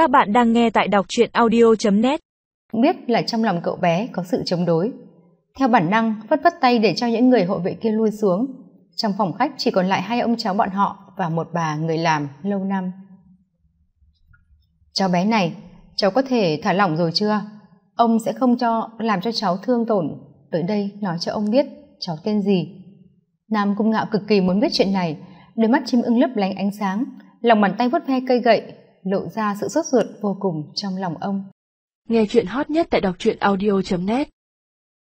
Các bạn đang nghe tại đọc truyện audio.net Biết là trong lòng cậu bé có sự chống đối. Theo bản năng, vất vất tay để cho những người hộ vệ kia lui xuống. Trong phòng khách chỉ còn lại hai ông cháu bọn họ và một bà người làm lâu năm. Cháu bé này, cháu có thể thả lỏng rồi chưa? Ông sẽ không cho làm cho cháu thương tổn. Tới đây nói cho ông biết cháu tên gì. Nam Cung Ngạo cực kỳ muốn biết chuyện này, đôi mắt chim ưng lấp lánh ánh sáng, lòng bàn tay vuốt ve cây gậy, lộ ra sự sốt ruột vô cùng trong lòng ông. Nghe chuyện hot nhất tại đọc truyện audio.net